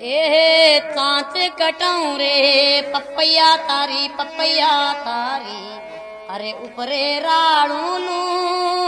ਇਹ ਕਾਂਚ ਕਟੌਰੇ ਪਪਈਆ ਤਾਰੀ ਪਪਈਆ ਤਾਰੀ। ਅਰੇ ਉਪਰੇ ਰਾਣੂ ਨੂੰ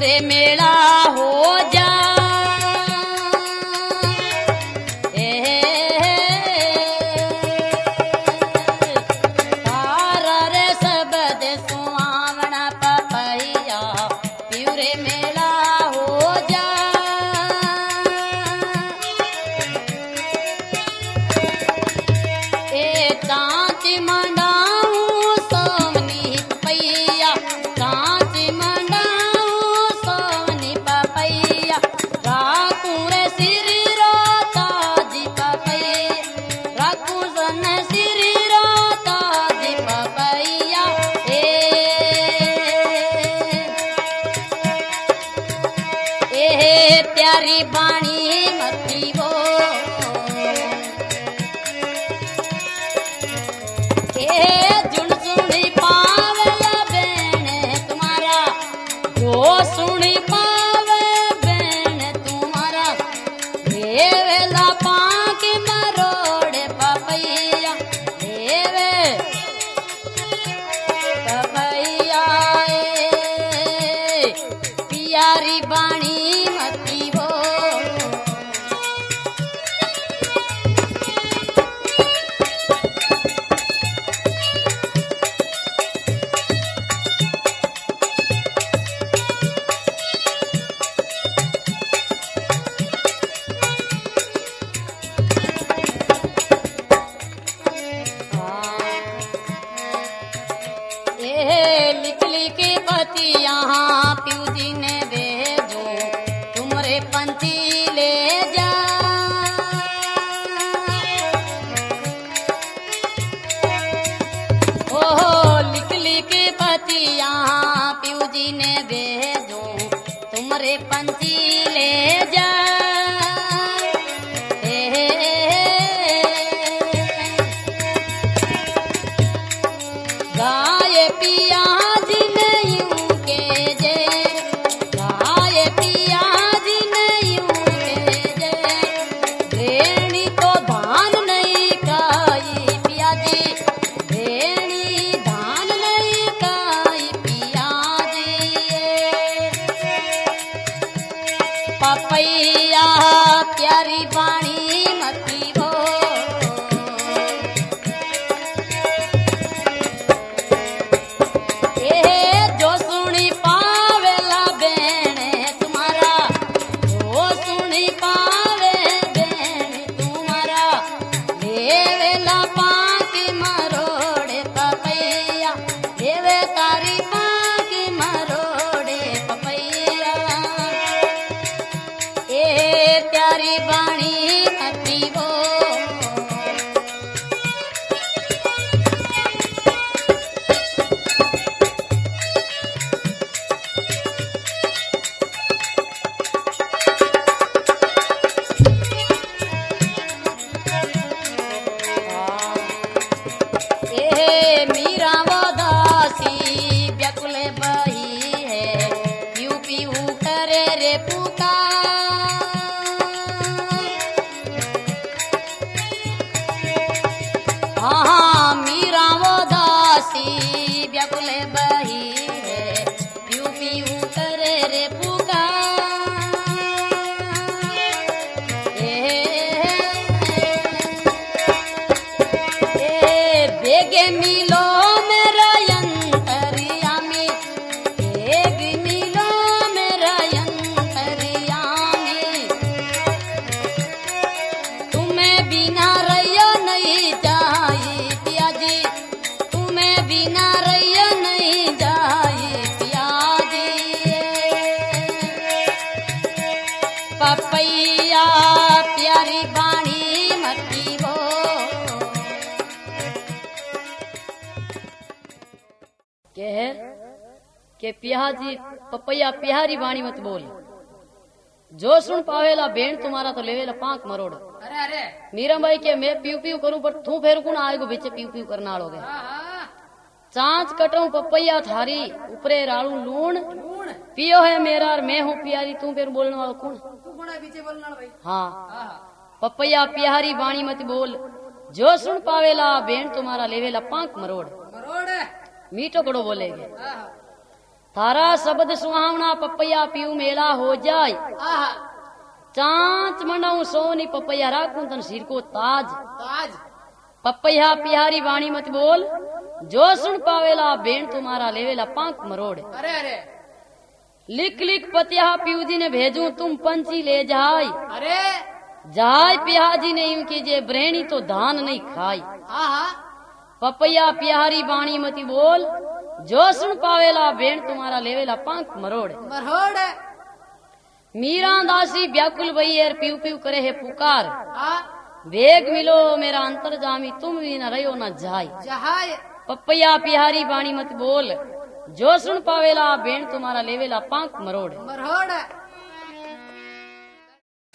रे मेला पपैया प्यारी बाणी मत व्याकुल बही है क्यों उतर रे पुकार। मिलो मेरा यंतरिया बेग मिलो मेरा यंतरिया तुम्हें बिना रहो नहीं चाहिए तुम्हें बिना कह के पियाजी पपैया प्यारी बाणी मत बोल जो सुन पावेला भेण तुम्हारा तो लेवेला पांक मरोड़ अरे अरे मीरा भाई के मैं पीऊ पीऊ करूँ पर तू फेर कुण आएगो बिच पीऊ पीऊ करना हाँ हाँ चांच कटूं पपैया थारी ऊपरे राड़ू लूण कौन पियो है मेरा और मैं हूँ प्यारी तू फिर बोलने वाला कौन तू कौन है पीछे बोलना भाई हाँ हाँ हाँ पपैया प्यारी वाणी मत बोल जो सुन पावेला बेन तुम्हारा लेवेला पांक मरोड़ मीठो कड़ो बोलेगे थारा शब्द सुहावना पपैया पीऊ मेला हो जाय। आहा। चांच मंडाऊ सोनी पपैया राखूं तन सिर को ताज। ताज। पपैया प्यारी बाणी मत बोल। जो सुन पावेला बेन तुम्हारा लेवेला पांक मरोड़। अरे अरे। लिख लिख पतिया पीऊ जी ने भेजू तुम पंची ले जाय। अरे। जाय पियाजी ने यूँ कीजिए ब्रहणी तो धान नहीं खाई हाँ हाँ पपैया प्यारी बाणी मती बोल जो सुन पावेला बेन तुम्हारा लेवेला पांक मरोड़ मरोड़ मीरा दासी व्याकुल भैयर पीऊ पीऊ करे है पुकार वेग मिलो मेरा अंतर जामी तुम भी न रहो न जाय जहाय पपैया प्यारी बाणी मत बोल जो सुन पावेला बेन तुम्हारा लेवेला पांक मरोड़ मरोड़